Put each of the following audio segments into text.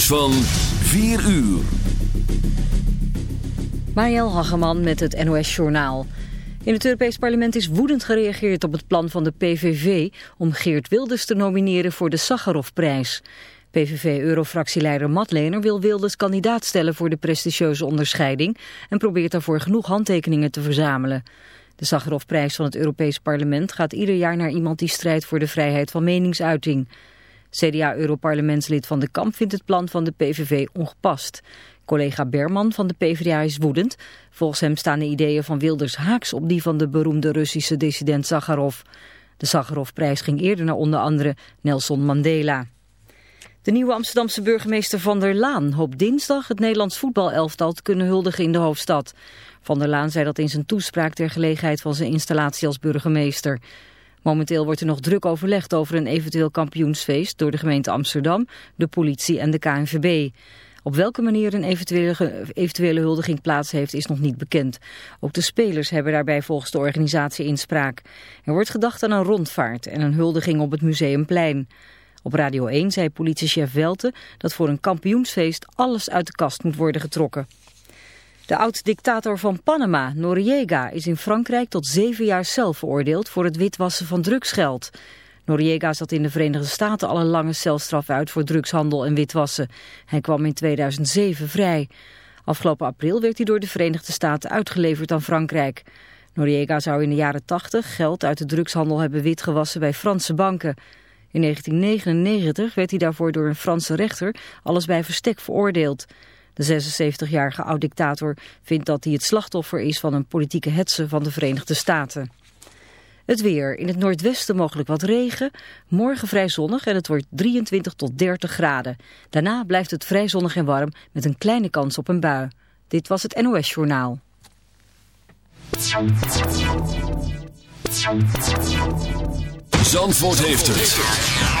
van 4 uur. Mariel Hageman met het NOS Journaal. In het Europees Parlement is woedend gereageerd op het plan van de PVV... om Geert Wilders te nomineren voor de Sakharovprijs. PVV-eurofractieleider Matlener wil Wilders kandidaat stellen... voor de prestigieuze onderscheiding... en probeert daarvoor genoeg handtekeningen te verzamelen. De Sakharovprijs van het Europees Parlement gaat ieder jaar naar iemand... die strijdt voor de vrijheid van meningsuiting... CDA-europarlementslid Van de Kamp vindt het plan van de PVV ongepast. Collega Berman van de PvdA is woedend. Volgens hem staan de ideeën van Wilders haaks op die van de beroemde Russische dissident Sakharov. De Sakharovprijs ging eerder naar onder andere Nelson Mandela. De nieuwe Amsterdamse burgemeester Van der Laan hoopt dinsdag het Nederlands voetbalelftal te kunnen huldigen in de hoofdstad. Van der Laan zei dat in zijn toespraak ter gelegenheid van zijn installatie als burgemeester. Momenteel wordt er nog druk overlegd over een eventueel kampioensfeest door de gemeente Amsterdam, de politie en de KNVB. Op welke manier een eventuele, eventuele huldiging plaats heeft is nog niet bekend. Ook de spelers hebben daarbij volgens de organisatie inspraak. Er wordt gedacht aan een rondvaart en een huldiging op het Museumplein. Op Radio 1 zei politiechef Welte dat voor een kampioensfeest alles uit de kast moet worden getrokken. De oud-dictator van Panama, Noriega, is in Frankrijk tot zeven jaar cel veroordeeld voor het witwassen van drugsgeld. Noriega zat in de Verenigde Staten al een lange celstraf uit voor drugshandel en witwassen. Hij kwam in 2007 vrij. Afgelopen april werd hij door de Verenigde Staten uitgeleverd aan Frankrijk. Noriega zou in de jaren 80 geld uit de drugshandel hebben witgewassen bij Franse banken. In 1999 werd hij daarvoor door een Franse rechter alles bij verstek veroordeeld. De 76-jarige oud-dictator vindt dat hij het slachtoffer is van een politieke hetze van de Verenigde Staten. Het weer. In het noordwesten mogelijk wat regen. Morgen vrij zonnig en het wordt 23 tot 30 graden. Daarna blijft het vrij zonnig en warm met een kleine kans op een bui. Dit was het NOS Journaal. Zandvoort heeft het.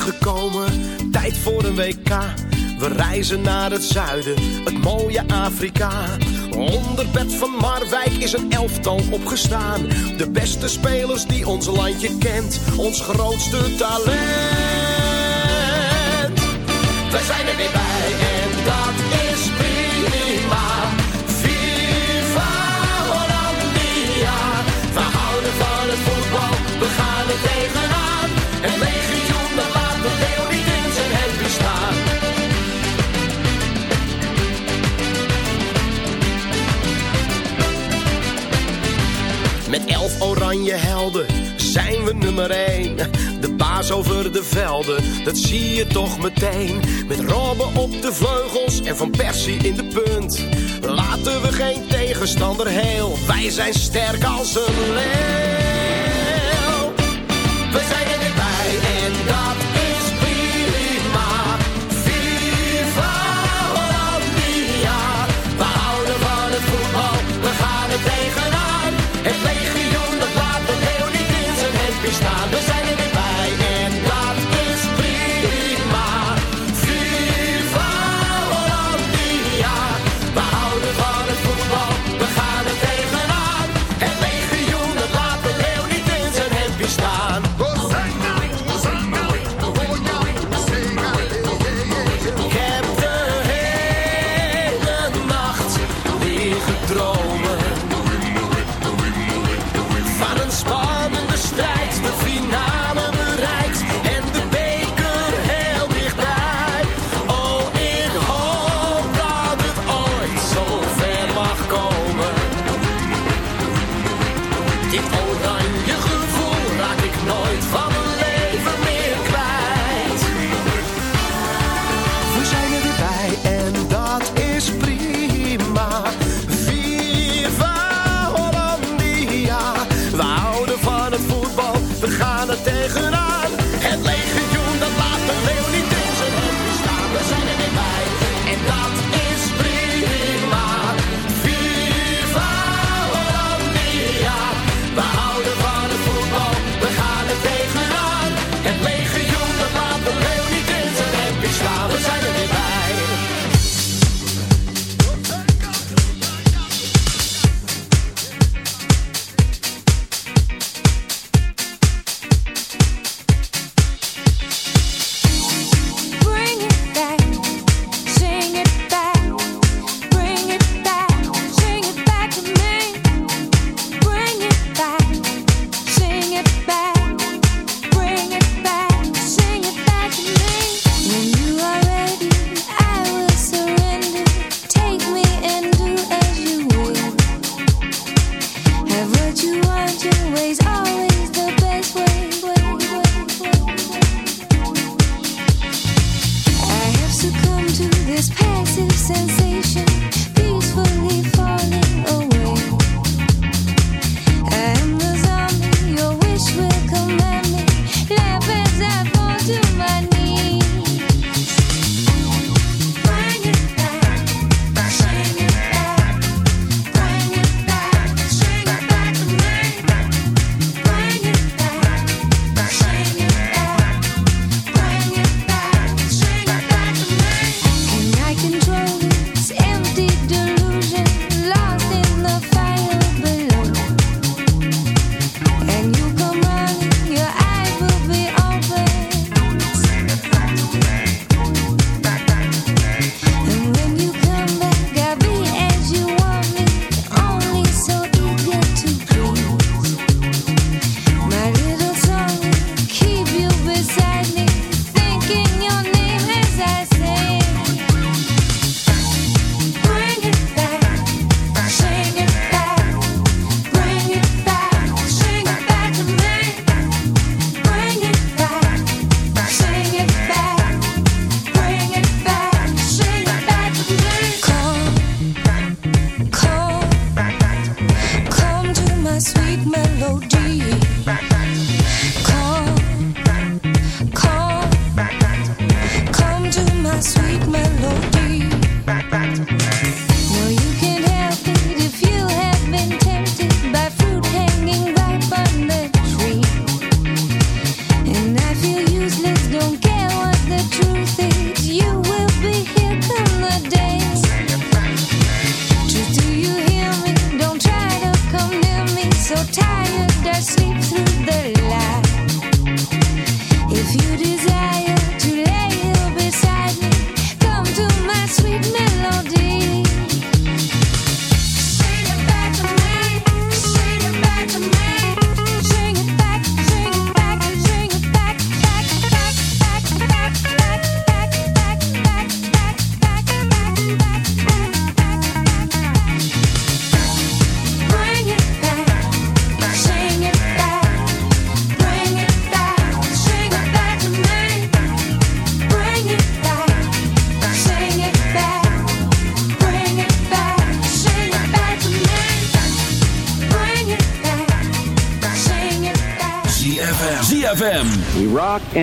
Gekomen, tijd voor een WK. We reizen naar het zuiden, het mooie Afrika. Onder bed van Marwijk is een elftal opgestaan. De beste spelers die ons landje kent, ons grootste talent. We zijn er weer bij en dat is prima. Viva Hollandia. We houden van het voetbal, we gaan er tegenaan. Het Met elf oranje helden zijn we nummer één. De baas over de velden, dat zie je toch meteen. Met Robben op de vleugels en Van Persie in de punt. Laten we geen tegenstander heel, wij zijn sterk als een leeuw. We zijn er bij en dat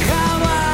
変わる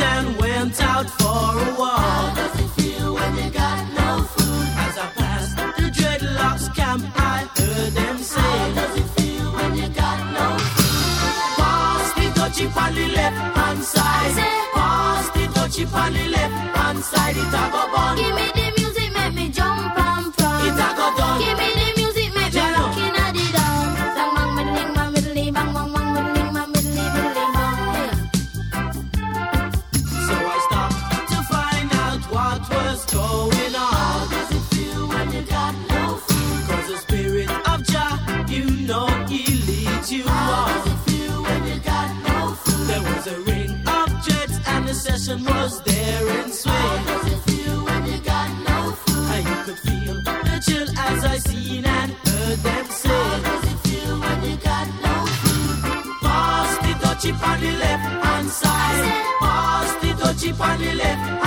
and went out for a walk. How does it feel when you got no food? As I passed the dreadlocks camp, I heard them say. How does it feel when you got no food? Pass the touchy on the left hand side. Pass the touchy on the left hand side. It a go bun. Give me on left.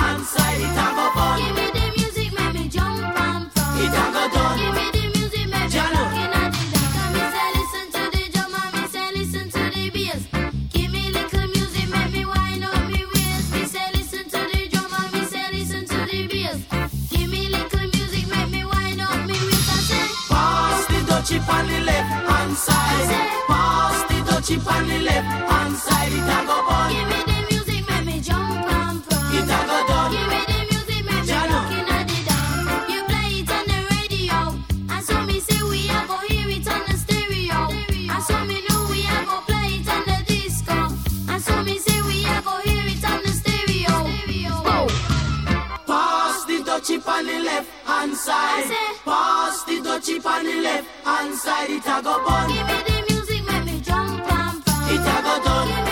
And side it a go bun. Give me the music, make me jump, bam, bam. It a go done.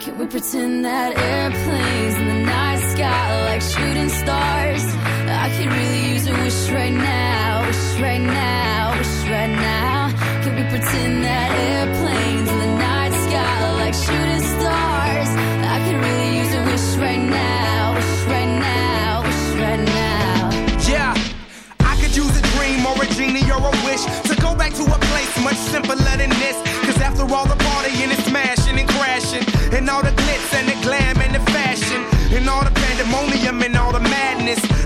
Can we pretend that airplanes in the night sky are like shooting stars? I could really use a wish right now, wish right now, wish right now. Can we pretend that airplanes in the night sky are like shooting stars? I could really use a wish right now, wish right now, wish right now. Yeah, I could use a dream or a genie or a wish to go back to a place much simpler than this. Cause after all the partying and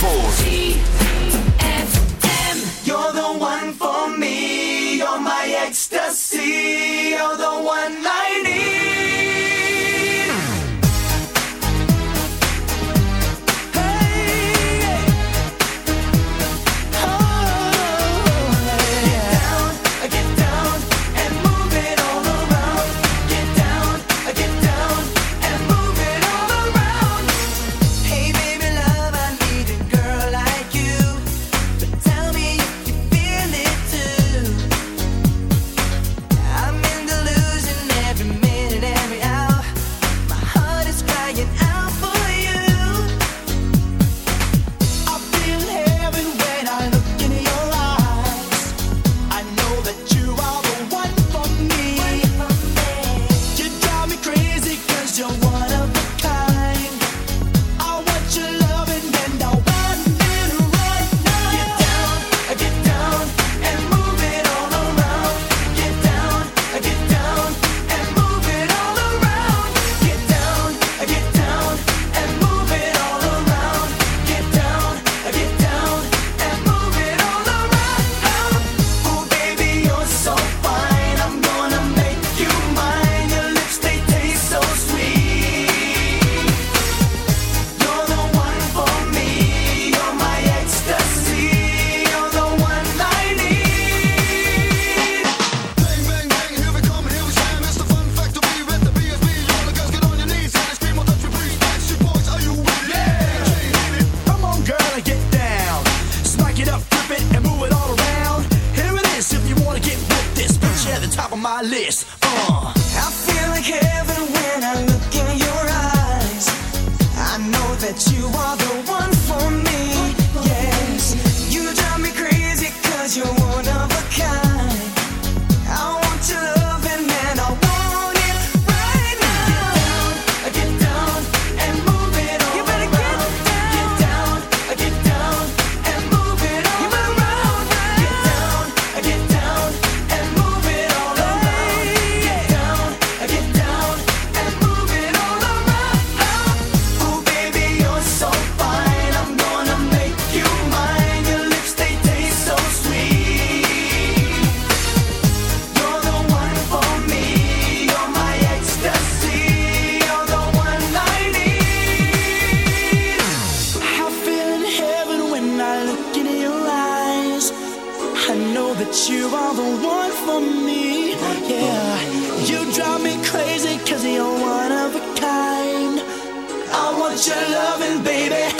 Four. That you are the one for me. Yeah, you drive me crazy cause you're one of a kind. I want your loving, baby,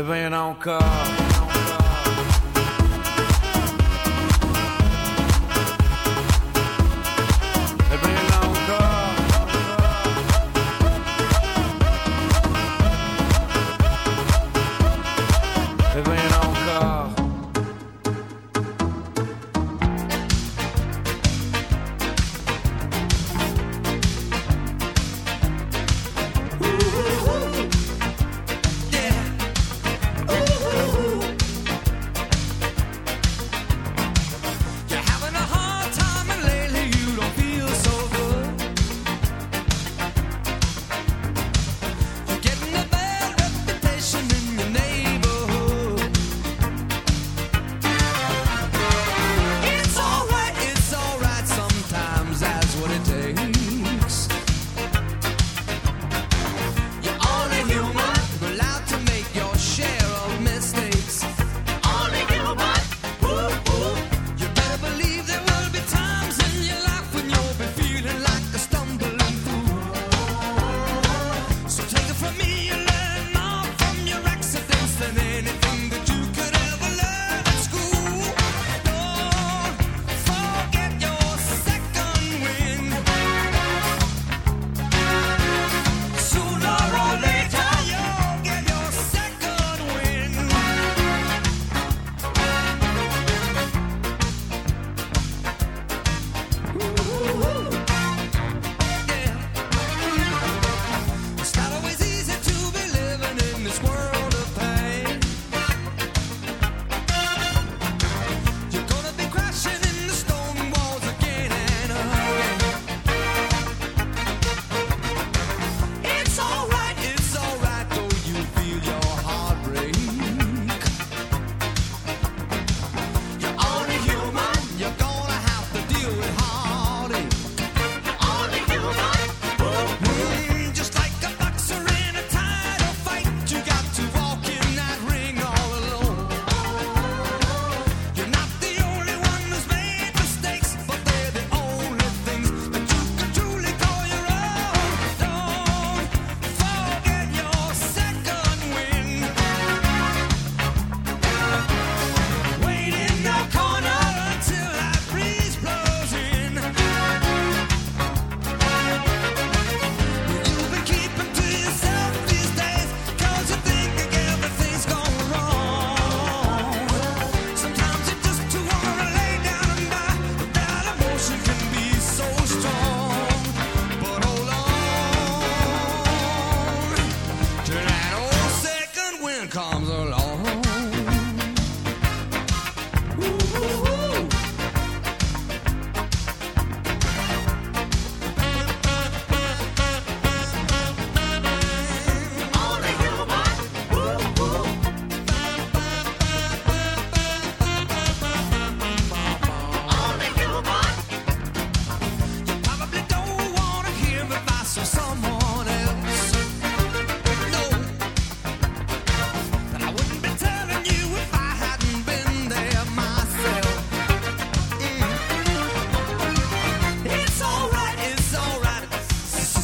bem eu não corro.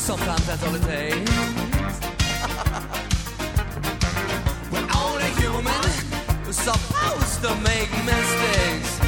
Sometimes that's all it takes. We're only human. We're supposed to make mistakes.